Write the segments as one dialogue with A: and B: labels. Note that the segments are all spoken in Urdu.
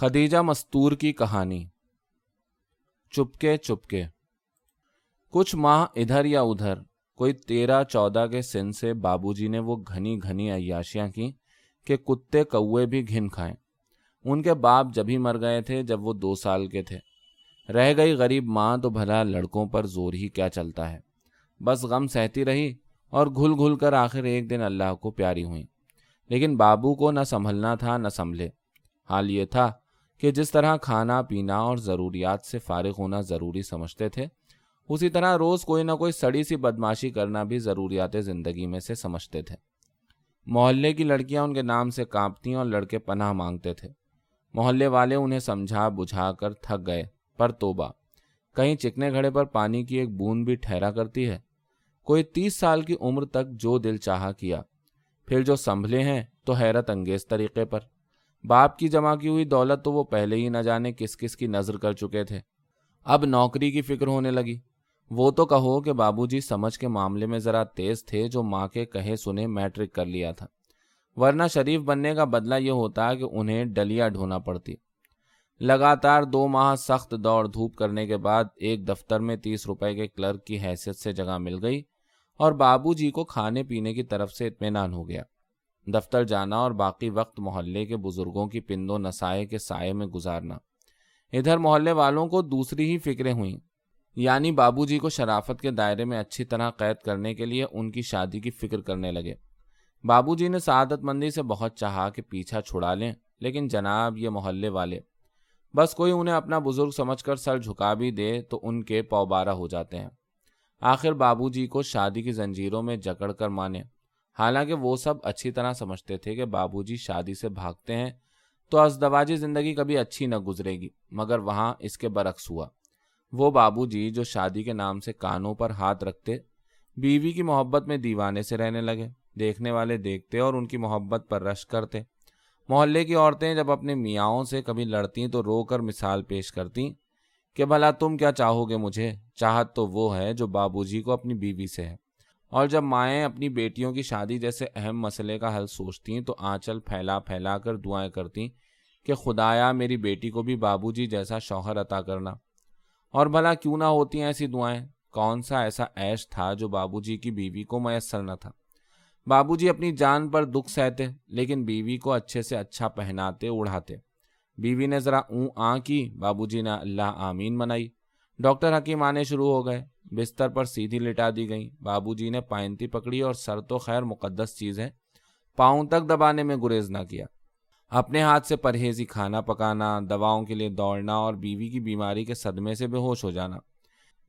A: خدیجہ مستور کی کہانی۔ چپکے چپکے۔ کچھ ماہ ادھر یا ادھر، کوئی تیرہ، چودہ کے سن سے بابو جی نے وہ گھنی گھنی عیاشیاں کی کہ کتے کوے بھی گھن کھائیں۔ ان کے باپ جبھی مر گئے تھے، جب وہ دو سال کے تھے۔ رہ گئی غریب ماں تو بھلا لڑکوں پر زور ہی کیا چلتا ہے۔ بس غم سہتی رہی اور گھل گھل کر آخر ایک دن اللہ کو پیاری ہوئی لیکن بابو کو نہ سنبھلنا تھا، نہ سنبھلے۔ حال یہ تھا کہ جس طرح کھانا، پینا اور ضروریات سے فارغ ہونا ضروری سمجھتے تھے، اسی طرح روز کوئی نہ کوئی سڑی سی بدماشی کرنا بھی ضروریات زندگی میں سے سمجھتے تھے۔ محلے کی لڑکیاں ان کے نام سے کانپتی اور لڑکے پناہ مانگتے تھے۔ محلے والے انہیں سمجھا، بجھا کر تھک گئے۔ پر توبہ۔ کہیں چکنے گھڑے پر پانی کی ایک بوند بھی ٹھہرا کرتی ہے۔ کوئی تیس سال کی عمر تک جو دل چاہا کیا۔ پھر جو سنبھلے ہیں تو حیرت انگیز طریقے پر۔ باپ کی جمع کی ہوئی دولت تو وہ پہلے ہی نہ جانے کس کس کی نظر کر چکے تھے۔ اب نوکری کی فکر ہونے لگی۔ وہ تو کہو کہ بابو جی سمجھ کے معاملے میں ذرا تیز تھے جو ماں کے کہے سنے میٹرک کر لیا تھا۔ ورنہ شریف بننے کا بدلہ یہ ہوتا کہ انہیں ڈلیا ڈھونا پڑتی۔ لگاتار دو ماہ سخت دوڑ دھوپ کرنے کے بعد ایک دفتر میں تیس روپے کے کلرک کی حیثیت سے جگہ مل گئی اور بابو جی کو کھانے پینے کی طرف سے اطمینان ہو گیا۔ دفتر جانا اور باقی وقت محلے کے بزرگوں کی پندو نسائے کے سائے میں گزارنا۔ ادھر محلے والوں کو دوسری ہی فکریں ہوئیں یعنی بابو جی کو شرافت کے دائرے میں اچھی طرح قید کرنے کے لیے ان کی شادی کی فکر کرنے لگے۔ بابو جی نے سعادت مندی سے بہت چاہا کہ پیچھا چھڑا لیں، لیکن جناب یہ محلے والے، بس کوئی انہیں اپنا بزرگ سمجھ کر سر جھکا بھی دے تو ان کے پوبارہ ہو جاتے ہیں۔ آخر بابو جی کو شادی کی زنجیروں میں جکڑ کر مانے۔ حالانکہ وہ سب اچھی طرح سمجھتے تھے کہ بابو جی شادی سے بھاگتے ہیں تو ازدواجی زندگی کبھی اچھی نہ گزرے گی، مگر وہاں اس کے برعکس ہوا۔ وہ بابو جی جو شادی کے نام سے کانوں پر ہاتھ رکھتے، بیوی کی محبت میں دیوانے سے رہنے لگے، دیکھنے والے دیکھتے اور ان کی محبت پر رش کرتے۔ محلے کی عورتیں جب اپنے میاؤں سے کبھی لڑتی تو رو کر مثال پیش کرتی کہ بھلا تم کیا چاہو گے مجھے؟ چاہت تو وہ ہے جو بابو جی کو اپنی بیوی سے ہے۔ اور جب مائیں اپنی بیٹیوں کی شادی جیسے اہم مسئلے کا حل سوچتی تو آنچل پھیلا پھیلا کر دعائیں کرتی کہ خدایا میری بیٹی کو بھی بابو جی جیسا شوہر عطا کرنا۔ اور بھلا کیوں نہ ہوتی ہیں ایسی دعائیں؟ کون سا ایسا عیش تھا جو بابو جی کی بیوی کو میسر نہ تھا؟ بابو جی اپنی جان پر دکھ سہتے، لیکن بیوی کو اچھے سے اچھا پہناتے اڑھاتے بیوی نے ذرا اون آ کی بابو جی نے اللہ آمین منائی۔ ڈاکٹر حکیم آنے شروع ہو گئے۔ بستر پر سیدھی لٹا دی گئی بابو جی نے پائنتی پکڑی اور سر تو خیر مقدس چیز ہے۔ پاؤں تک دبانے میں گریز نہ کیا۔ اپنے ہاتھ سے پرہیزی کھانا پکانا، دواؤں کے لیے دوڑنا اور بیوی کی بیماری کے صدمے سے بے ہوش ہو جانا۔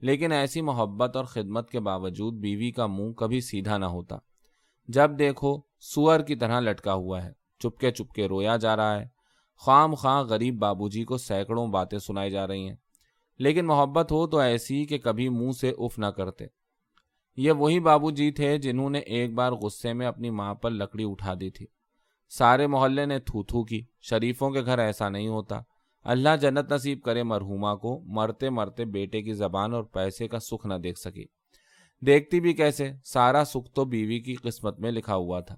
A: لیکن ایسی محبت اور خدمت کے باوجود بیوی کا منہ کبھی سیدھا نہ ہوتا۔ جب دیکھو، سور کی طرح لٹکا ہوا ہے۔ چپکے چپکے رویا جا رہا ہے۔ خام خواہ غریب بابو جی کو سینکڑوں باتیں سنائی جا رہی ہیں۔ لیکن محبت ہو تو ایسی کہ کبھی منہ سے اف نہ کرتے۔ یہ وہی بابو جی تھے جنہوں نے ایک بار غصے میں اپنی ماں پر لکڑی اٹھا دی تھی۔ سارے محلے نے تھو تھو کی۔ شریفوں کے گھر ایسا نہیں ہوتا۔ اللہ جنت نصیب کرے مرحوما کو، مرتے مرتے بیٹے کی زبان اور پیسے کا سکھ نہ دیکھ سکی۔ دیکھتی بھی کیسے؟ سارا سکھ تو بیوی کی قسمت میں لکھا ہوا تھا۔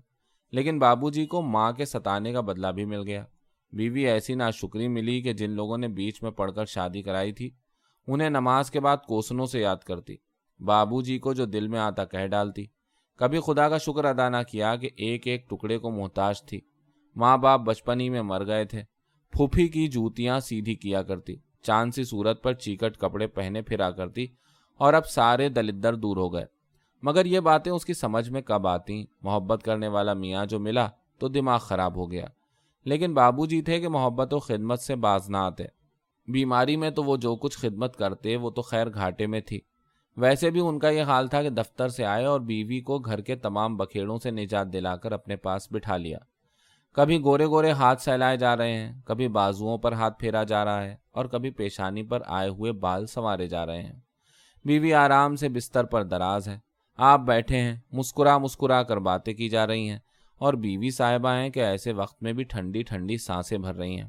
A: لیکن بابو جی کو ماں کے ستانے کا بدلہ بھی مل گیا۔ بیوی ایسی ناشکری ملی کہ جن لوگوں نے بیچ میں پڑھ کر شادی کرائی تھی انہیں نماز کے بعد کوسنوں سے یاد کرتی۔ بابو جی کو جو دل میں آتا کہہ ڈالتی۔ کبھی خدا کا شکر ادا نہ کیا کہ ایک ایک ٹکڑے کو محتاج تھی۔ ماں باپ بچپن ہی میں مر گئے تھے۔ پھوپھی کی جوتیاں سیدھی کیا کرتی۔ چاند سی صورت پر چیکٹ کپڑے پہنے پھرا کرتی اور اب سارے دلدر دور ہو گئے۔ مگر یہ باتیں اس کی سمجھ میں کب آتی محبت کرنے والا میاں جو ملا تو دماغ خراب ہو گیا۔ لیکن بابو جی تھے کہ محبت و خدمت سے باز نہ آتے۔ بیماری میں تو وہ جو کچھ خدمت کرتے، وہ تو خیر گھاٹے میں تھی۔ ویسے بھی ان کا یہ حال تھا کہ دفتر سے آئے اور بیوی کو گھر کے تمام بکھیڑوں سے نجات دلا کر اپنے پاس بٹھا لیا۔ کبھی گورے گورے ہاتھ سہلائے جا رہے ہیں، کبھی بازوؤں پر ہاتھ پھیرا جا رہا ہے اور کبھی پیشانی پر آئے ہوئے بال سنوارے جا رہے ہیں۔ بیوی آرام سے بستر پر دراز ہے۔ آپ بیٹھے ہیں، مسکرا مسکرا کر باتیں کی جا رہی ہیں اور بیوی صاحبہ ہیں کہ ایسے وقت میں بھی ٹھنڈی ٹھنڈی سانسیں بھر رہی ہیں۔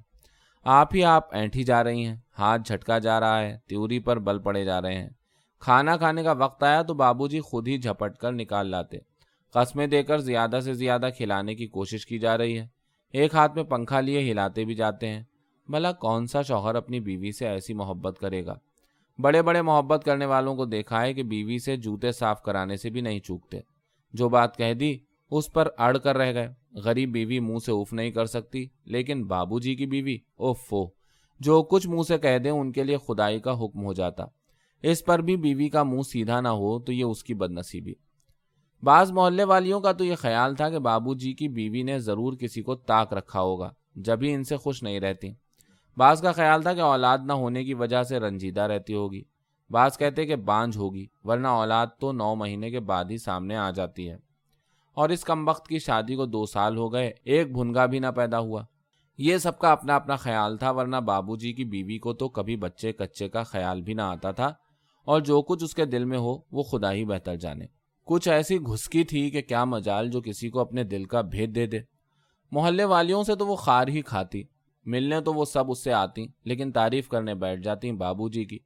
A: آپ ہی آپ اینٹھی جا رہی ہیں، ہاتھ جھٹکا جا رہا ہے، تیوری پر بل پڑے جا رہے ہیں۔ کھانا کھانے کا وقت آیا تو بابو جی خود ہی جھپٹ کر نکال لاتے۔ قسمیں دے کر زیادہ سے زیادہ کھلانے کی کوشش کی جا رہی ہے۔ ایک ہاتھ میں پنکھا لیے ہلاتے بھی جاتے ہیں۔ بھلا کون سا شوہر اپنی بیوی سے ایسی محبت کرے گا؟ بڑے بڑے محبت کرنے والوں کو دیکھا ہے کہ بیوی سے جوتے صاف کرانے سے بھی نہیں چوکتے۔ جو بات کہہ دی اس پر اڑ کر رہ گئے۔ غریب بیوی منہ سے اوف نہیں کر سکتی، لیکن بابو جی کی بیوی اوفو جو کچھ منہ سے کہہ دیں، ان کے لیے خدائی کا حکم ہو جاتا۔ اس پر بھی بیوی کا منہ سیدھا نہ ہو تو یہ اس کی بد نصیبی بعض محلے والیوں کا تو یہ خیال تھا کہ بابو جی کی بیوی نے ضرور کسی کو تاک رکھا ہوگا جبھی ان سے خوش نہیں رہتی۔ بعض کا خیال تھا کہ اولاد نہ ہونے کی وجہ سے رنجیدہ رہتی ہوگی۔ بعض کہتے کہ بانج ہوگی، ورنہ اولاد تو نو مہینے کے بعد ہی سامنے آ جاتی ہے۔ اور اس کم وقت کی شادی کو دو سال ہو گئے، ایک بھنگا بھی نہ پیدا ہوا۔ یہ سب کا اپنا اپنا خیال تھا، ورنہ بابو جی کی بیوی کو تو کبھی بچے کچے کا خیال بھی نہ آتا تھا۔ اور جو کچھ اس کے دل میں ہو، وہ خدا ہی بہتر جانے۔ کچھ ایسی گھسکی تھی کہ کیا مجال جو کسی کو اپنے دل کا بھید دے دے۔ محلے والیوں سے تو وہ خار ہی کھاتی۔ ملنے تو وہ سب اس سے آتی، لیکن تعریف کرنے بیٹھ جاتی بابو جی کی۔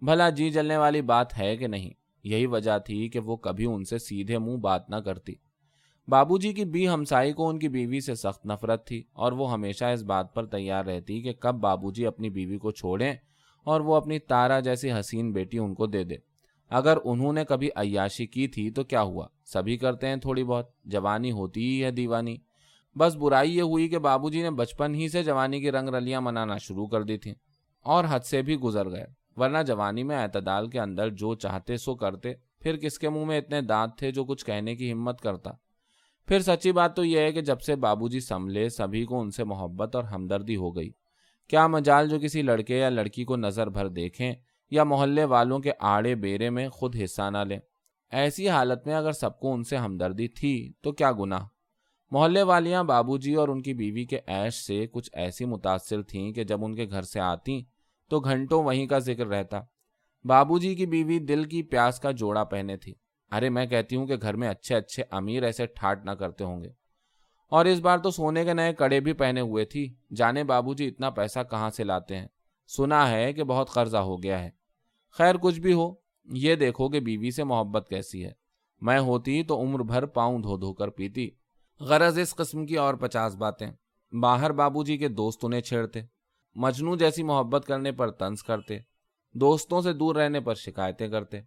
A: بھلا جی جلنے والی بات ہے کہ نہیں؟ یہی وجہ تھی کہ وہ کبھی ان سے سیدھے منہ بات نہ کرتی۔ بابو جی کی بی ہمسائی کو ان کی بیوی سے سخت نفرت تھی اور وہ ہمیشہ اس بات پر تیار رہتی کہ کب بابو جی اپنی بیوی کو چھوڑیں اور وہ اپنی تارا جیسی حسین بیٹی ان کو دے دے۔ اگر انہوں نے کبھی عیاشی کی تھی تو کیا ہوا؟ سبھی کرتے ہیں تھوڑی بہت۔ جوانی ہوتی ہی ہے دیوانی۔ بس برائی یہ ہوئی کہ بابو جی نے بچپن ہی سے جوانی کی رنگ رلیاں منانا شروع کر دی تھیں اور حد سے بھی گزر گئے۔ ورنہ جوانی میں اعتدال کے اندر جو چاہتے سو کرتے، پھر کس کے منہ میں اتنے دانت تھے جو کچھ کہنے کی ہمت کرتا؟ پھر سچی بات تو یہ ہے کہ جب سے بابو جی سنبھلے، سبھی کو ان سے محبت اور ہمدردی ہو گئی۔ کیا مجال جو کسی لڑکے یا لڑکی کو نظر بھر دیکھیں یا محلے والوں کے آڑے بیرے میں خود حصہ نہ لیں۔ ایسی حالت میں اگر سب کو ان سے ہمدردی تھی تو کیا گناہ؟ محلے والیاں بابو جی اور ان کی بیوی کے عیش سے کچھ ایسی متاثر تھیں کہ جب ان کے گھر سے آتی تو گھنٹوں وہیں کا ذکر رہتا۔ بابو جی کی بیوی دل کی پیاس کا جوڑا پہنے تھی۔ ارے میں کہتی ہوں کہ گھر میں اچھے اچھے امیر ایسے ٹھاٹ نہ کرتے ہوں گے۔ اور اس بار تو سونے کے نئے کڑے بھی پہنے ہوئے تھی۔ جانے بابو جی اتنا پیسہ کہاں سے لاتے ہیں؟ سنا ہے کہ بہت قرضہ ہو گیا ہے۔ خیر کچھ بھی ہو، یہ دیکھو کہ بیوی سے محبت کیسی ہے۔ میں ہوتی تو عمر بھر پاؤں دھو دھو کر پیتی۔ غرض اس قسم کی اور پچاس باتیں۔ باہر بابو جی کے دوست انہیں چھیڑتے۔ مجنو جیسی محبت کرنے پر تنس کرتے۔ دوستوں سے دور رہنے پر شکایتیں کرتے۔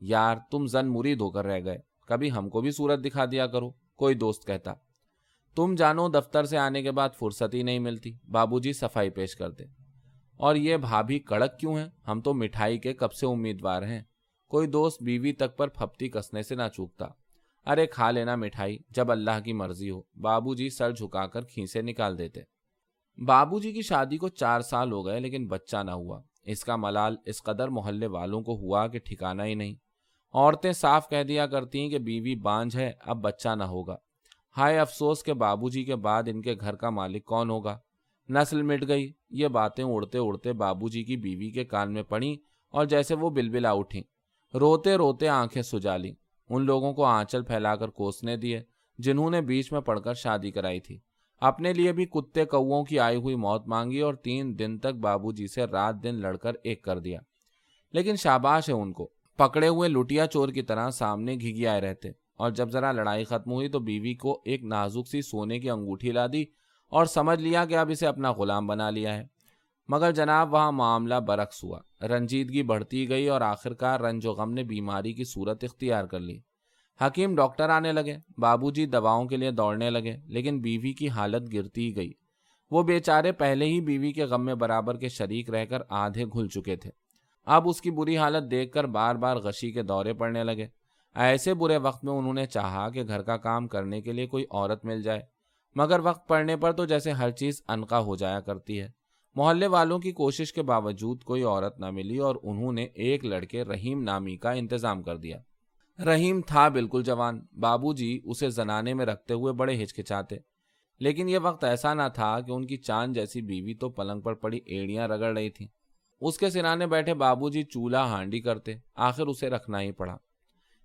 A: یار تم زن مرید ہو کر رہ گئے، کبھی ہم کو بھی صورت دکھا دیا کرو، کوئی دوست کہتا۔ تم جانو دفتر سے آنے کے بعد فرصت ہی نہیں ملتی بابو جی صفائی پیش کرتے۔ اور یہ بھابھی کڑک کیوں ہے ہم تو مٹھائی کے کب سے امیدوار ہیں۔ کوئی دوست بیوی تک پر پھپتی کسنے سے نہ چوکتا۔ ارے کھا لینا مٹھائی، جب اللہ کی مرضی ہو بابو جی سر جھکا کر کھینسے نکال دیتے۔ بابو جی کی شادی کو چار سال ہو گئے، لیکن بچہ نہ ہوا۔ اس کا ملال اس قدر محلے والوں کو ہوا کہ ٹھکانا ہی نہیں۔ عورتیں صاف کہہ دیا کرتی ہیں کہ بیوی بانج ہے، اب بچہ نہ ہوگا۔ ہائے افسوس کے بابو جی کے بعد ان کے گھر کا مالک کون ہوگا۔ نسل مٹ گئی۔ یہ باتیں اڑتے اڑتے بابو جی کی بیوی کے کان میں پڑی اور جیسے وہ بلبلا اٹھی روتے روتے آنکھیں سجا لی ان لوگوں کو آنچل پھیلا کر کوسنے دیے، جنہوں نے بیچ میں پڑھ کر شادی کرائی تھی۔ اپنے لیے بھی کتے کووں کی آئی ہوئی موت مانگی اور تین دن تک بابو جی سے رات دن لڑ کر ایک کر دیا۔ لیکن شاباش ہے ان کو۔ پکڑے ہوئے لٹیا چور کی طرح سامنے گھگی آئے رہتے اور جب ذرا لڑائی ختم ہوئی تو بیوی کو ایک نازک سی سونے کی انگوٹھی لا دی اور سمجھ لیا کہ اب اسے اپنا غلام بنا لیا ہے۔ مگر جناب، وہاں معاملہ برعکس ہوا۔ رنجیدگی بڑھتی گئی اور آخرکار رنج و غم نے بیماری کی صورت اختیار کر لی۔ حکیم ڈاکٹر آنے لگے بابو جی دواؤں کے لیے دوڑنے لگے، لیکن بیوی کی حالت گرتی گئی۔ وہ بیچارے پہلے ہی بیوی کے غم میں برابر کے شریک رہ کر آدھے گھل چکے تھے۔ اب اس کی بری حالت دیکھ کر بار بار غشی کے دورے پڑنے لگے۔ ایسے برے وقت میں انہوں نے چاہا کہ گھر کا کام کرنے کے لیے کوئی عورت مل جائے، مگر وقت پڑنے پر تو جیسے ہر چیز انقا ہو جایا کرتی ہے۔ محلے والوں کی کوشش کے باوجود کوئی عورت نہ ملی اور انہوں نے ایک لڑکے رحیم نامی کا انتظام کر دیا۔ رحیم تھا بالکل جوان۔ بابو جی اسے زنانے میں رکھتے ہوئے بڑے ہچکچاتے۔ لیکن یہ وقت ایسا نہ تھا کہ ان کی چاند جیسی بیوی تو پلنگ پر پڑی ایڑیاں رگڑ رہی تھیں۔ اس کے سرانے بیٹھے بابو جی چولہا ہانڈی کرتے، آخر اسے رکھنا ہی پڑا۔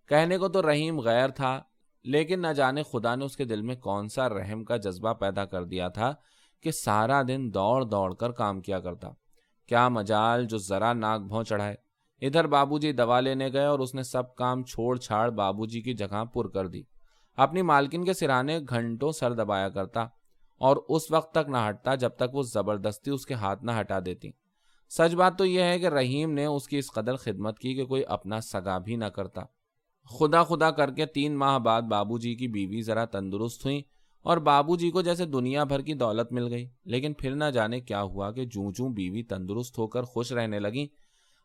A: کہنے کو تو رحیم غیر تھا، لیکن نہ جانے خدا نے اس کے دل میں کون سا رحم کا جذبہ پیدا کر دیا تھا کہ سارا دن دوڑ دوڑ کر کام کیا کرتا۔ کیا مجال جو ذرا ناک بھون چڑھائے۔ ادھر بابو جی دوا لینے گئے اور اس نے سب کام چھوڑ چھاڑ بابو جی کی جگہ پر کر دی۔ اپنی مالکن کے سرانے گھنٹوں سر دبایا کرتا اور اس وقت تک نہ ہٹتا جب تک وہ زبردستی اس کے ہاتھ نہ ہٹا دیتی۔ سچ بات تو یہ ہے کہ رحیم نے اس کی اس قدر خدمت کی کہ کوئی اپنا سگا بھی نہ کرتا۔ خدا خدا کر کے تین ماہ بعد بابو جی کی بیوی ذرا تندرست ہوئی اور بابو جی کو جیسے دنیا بھر کی دولت مل گئی۔ لیکن پھر نہ جانے کیا ہوا کہ جوں جوں بیوی تندرست ہو کر خوش رہنے لگی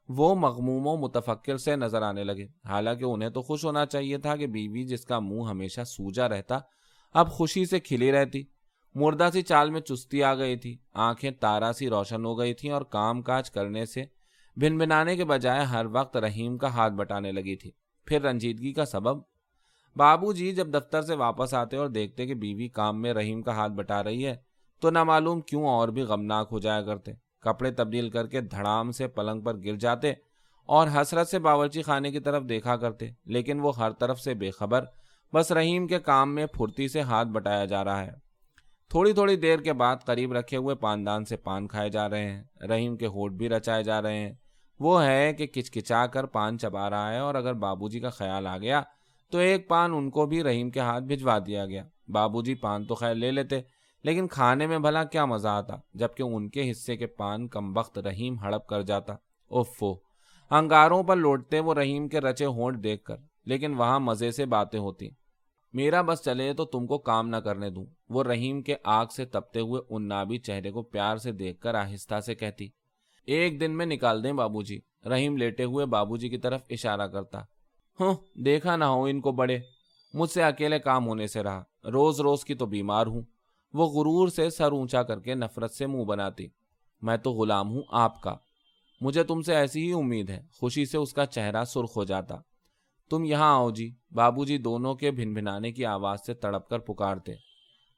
A: وہ مغموم و متفکر سے نظر آنے لگے۔ حالانکہ انہیں تو خوش ہونا چاہیے تھا کہ بیوی جس کا منہ ہمیشہ سوجا رہتا، اب خوشی سے کھلی رہتی۔ مردہ سی چال میں چستی آ گئی تھی۔ آنکھیں تارا سی روشن ہو گئی تھیں اور کام کاج کرنے سے بن بنانے کے بجائے ہر وقت رحیم کا ہاتھ بٹانے لگی تھی۔ پھر رنجیدگی کا سبب؟ بابو جی جب دفتر سے واپس آتے اور دیکھتے کہ بیوی کام میں رحیم کا ہاتھ بٹا رہی ہے، تو نہ معلوم کیوں اور بھی غمناک ہو جایا کرتے۔ کپڑے تبدیل کر کے دھڑام سے پلنگ پر گر جاتے اور حسرت سے باورچی خانے کی طرف دیکھا کرتے، لیکن وہ ہر طرف سے بے خبر، بس رحیم کے کام میں پھرتی سے ہاتھ بٹایا جا رہا ہے۔ تھوڑی تھوڑی دیر کے بعد قریب رکھے ہوئے پاندان سے پان کھائے جا رہے ہیں۔ رحیم کے ہوٹ بھی رچائے جا رہے ہیں۔ وہ ہے کہ کچکچا کر پان چبا رہا ہے اور اگر بابو جی کا خیال آ گیا تو ایک پان ان کو بھی رحیم کے ہاتھ بھجوا دیا گیا۔ بابو جی پان تو خیر لے لیتے، لیکن کھانے میں بھلا کیا مزہ آتا، جبکہ ان کے حصے کے پان کم وقت رحیم ہڑپ کر جاتا۔ اوفو۔ انگاروں پر لوٹتے وہ رحیم کے رچے ہونٹ دیکھ کر، لیکن وہاں مزے سے باتیں ہوتی میرا بس چلے تو تم کو کام نہ کرنے دوں۔ وہ رحیم کے آگ سے تپتے ہوئے ان نابی چہرے کو پیار سے دیکھ کر آہستہ سے کہتی، ایک دن میں نکال دیں بابو جی۔ رحیم لیٹے ہوئے بابو جی کی طرف اشارہ کرتا، ہوں، دیکھا نہ ہو ان کو بڑے۔ مجھ سے اکیلے کام ہونے سے رہا۔ روز روز کی تو بیمار ہوں۔ وہ غرور سے سر اونچا کر کے نفرت سے منہ بناتی، میں تو غلام ہوں آپ کا۔ مجھے تم سے ایسی ہی امید ہے۔ خوشی سے اس کا چہرہ سرخ ہو جاتا۔ تم یہاں آؤ جی۔ بابو جی دونوں کے بھن بھنانے کی آواز سے تڑپ کر پکارتے۔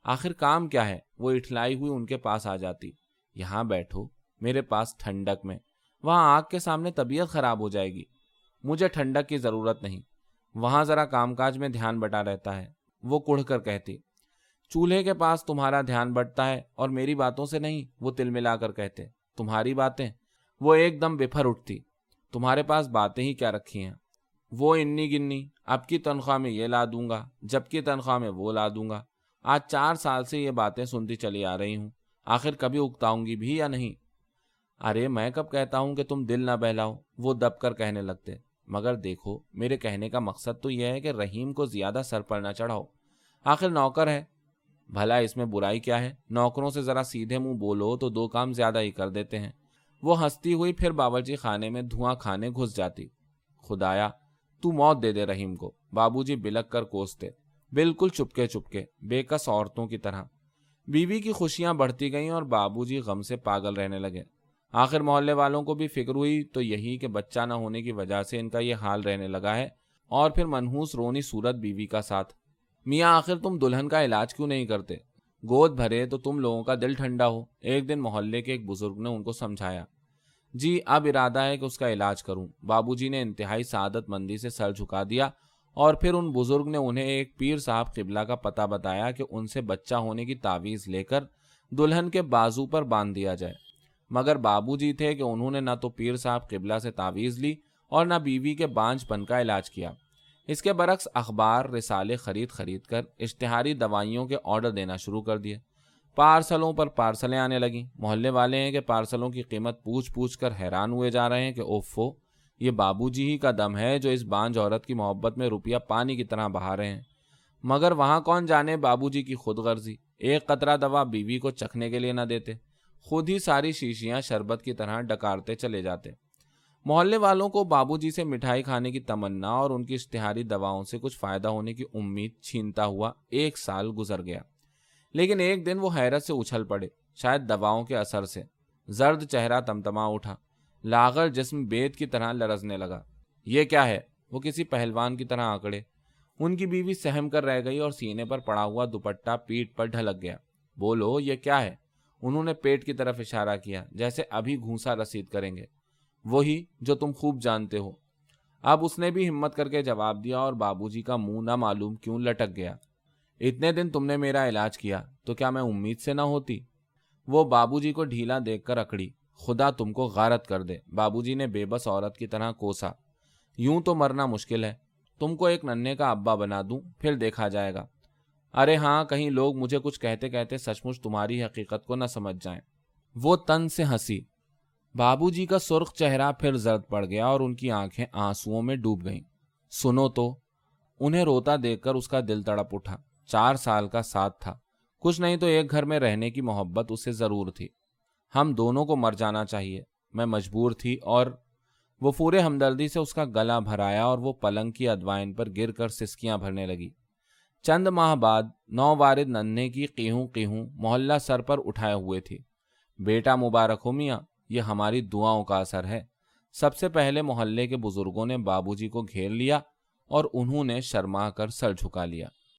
A: آخر کام کیا ہے؟ وہ اٹھلائی ہوئی ان کے پاس آ جاتی۔ یہاں بیٹھو، میرے پاس ٹھنڈک میں۔ وہاں آگ کے سامنے طبیعت خراب ہو جائے گی۔ مجھے ٹھنڈک کی ضرورت نہیں۔ وہاں ذرا کام کاج میں دھیان بٹا رہتا ہے۔ وہ کڑھ کر کہتی، چولہے کے پاس تمہارا دھیان بٹتا ہے اور میری باتوں سے نہیں، وہ تل ملا کر کہتے، تمہاری باتیں؟ وہ ایک دم بفر اٹھتی، تمہارے پاس باتیں ہی کیا رکھی ہیں؟ وہ انی گنی، اب کی تنخواہ میں یہ لا دوں گا جب کی تنخواہ میں وہ لا دوں گا۔ آج چار سال سے یہ باتیں سنتی چلی آ رہی ہوں۔ آخر کبھی اگتاؤں گی بھی یا نہیں؟ ارے، میں کب کہتا ہوں کہ تم دل نہ بہلاؤ، وہ دب کر کہنے لگتے۔ مگر دیکھو، میرے کہنے کا مقصد تو یہ ہے کہ رحیم کو زیادہ سر پر نہ چڑھاؤ۔ آخر نوکر ہے۔ بھلا اس میں برائی کیا ہے؟ نوکروں سے ذرا سیدھے منہ بولو تو دو کام زیادہ ہی کر دیتے ہیں۔ وہ ہنستی ہوئی پھر باورچی خانے میں دھواں کھانے گھس جاتی۔ خدایا تو موت دے دے رحیم کو۔ بابو جی بلک کر کوستے۔ بالکل چپکے چپکے، بے کس عورتوں کی طرح۔ بیوی کی خوشیاں بڑھتی گئیں اور بابو جی غم سے پاگل رہنے لگے۔ آخر محلے والوں کو بھی فکر ہوئی تو یہی کہ بچہ نہ ہونے کی وجہ سے ان کا یہ حال رہنے لگا ہے۔ اور پھر منحوس رونی صورت بیوی کا ساتھ۔ میاں آخر تم دلہن کا علاج کیوں نہیں کرتے؟ گود بھرے تو تم لوگوں کا دل ٹھنڈا ہو۔ ایک دن محلے کے ایک بزرگ نے ان کو سمجھایا۔ جی اب ارادہ ہے کہ اس کا علاج کروں۔ بابو جی نے انتہائی سعادت مندی سے سر جھکا دیا اور پھر ان بزرگ نے انہیں ایک پیر صاحب قبلہ کا پتہ بتایا کہ ان سے بچہ ہونے کی تعویذ لے کر دلہن کے بازو پر باندھ دیا جائے۔ مگر بابو جی تھے کہ انہوں نے نہ تو پیر صاحب قبلہ سے تعویذ لی اور نہ بیوی کے بانج پن کا علاج کیا۔ اس کے برعکس اخبار رسالے خرید خرید کر اشتہاری دوائیوں کے آرڈر دینا شروع کر دیے۔ پارسلوں پر پارسلیں آنے لگیں۔ محلے والے ہیں کہ پارسلوں کی قیمت پوچھ پوچھ کر حیران ہوئے جا رہے ہیں کہ اوفو یہ بابو جی ہی کا دم ہے جو اس بانج عورت کی محبت میں روپیہ پانی کی طرح بہا رہے ہیں۔ مگر وہاں کون جانے بابو جی کی خود غرضی؟ ایک قطرہ دوا بیوی کو چکھنے کے لیے نہ دیتے، خود ہی ساری شیشیاں شربت کی طرح ڈکارتے چلے جاتے۔ محلے والوں کو بابو جی سے مٹھائی کھانے کی تمنا اور ان کی اشتہاری دواؤں سے کچھ فائدہ ہونے کی امید چھینتا ہوا ایک سال گزر گیا۔ لیکن ایک دن وہ حیرت سے اچھل پڑے، شاید دواؤں کے اثر سے۔ زرد چہرہ تمتما اٹھا، لاغر جسم بیت کی طرح لرزنے لگا۔ یہ کیا ہے؟ وہ کسی پہلوان کی طرح آکڑے ان کی بیوی سہم کر رہ گئی اور سینے پر پڑا ہوا دوپٹہ پیٹ پر ڈھلک گیا۔ بولو، یہ کیا ہے؟ انہوں نے پیٹ کی طرف اشارہ کیا، جیسے ابھی گھونسا رسید کریں گے۔ وہی جو تم خوب جانتے ہو۔ اب اس نے بھی ہمت کر کے جواب دیا اور بابو جی کا منہ نہ معلوم کیوں لٹک گیا۔ اتنے دن تم نے میرا علاج کیا تو کیا میں امید سے نہ ہوتی؟ وہ بابو جی کو ڈھیلا دیکھ کر اکڑی۔ خدا تم کو غارت کر دے۔ بابو جی نے بے بس عورت کی طرح کوسا۔ یوں تو مرنا مشکل ہے۔ تم کو ایک ننے کا ابا بنا دوں، پھر دیکھا جائے گا۔ ارے ہاں کہیں لوگ مجھے کچھ کہتے کہتے سچ مچ تمہاری حقیقت کو نہ سمجھ جائیں۔ وہ تن سے ہنسی۔ بابو جی کا سرخ چہرہ پھر زرد پڑ گیا اور ان کی آنکھیں آنسو میں ڈوب گئیں۔ سنو تو۔ انہیں روتا دیکھ کر اس کا دل تڑپ اٹھا۔ چار سال کا ساتھ تھا۔ کچھ نہیں تو ایک گھر میں رہنے کی محبت اسے ضرور تھی۔ ہم دونوں کو مر جانا چاہیے۔ میں مجبور تھی اور وہ پورے ہمدردی سے اس کا گلا بھرایا اور وہ پلنگ کی ادوائن پر گر کر سسکیاں بھرنے لگی۔ چند ماہ بعد نو وارد ننے کی قیہوں قیہوں محلہ سر پر اٹھائے ہوئے تھی۔ بیٹا مبارک ہو میاں، یہ ہماری دعاؤں کا اثر ہے۔ سب سے پہلے محلے کے بزرگوں نے بابو جی کو گھیر لیا اور انہوں نے شرما کر سر جھکا لیا۔